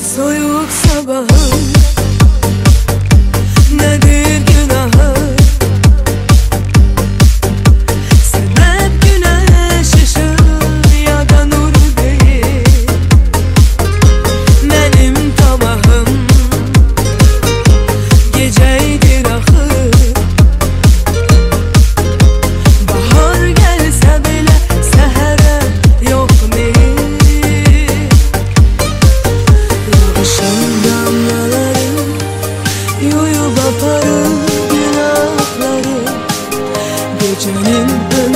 Soy sabah Duyup aparım günahları. Gecenin önünde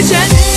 Religion